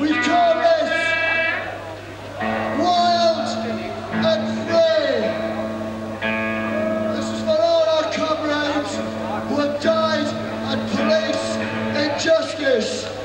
we call this wild and free. This is for all our comrades who have died at police injustice.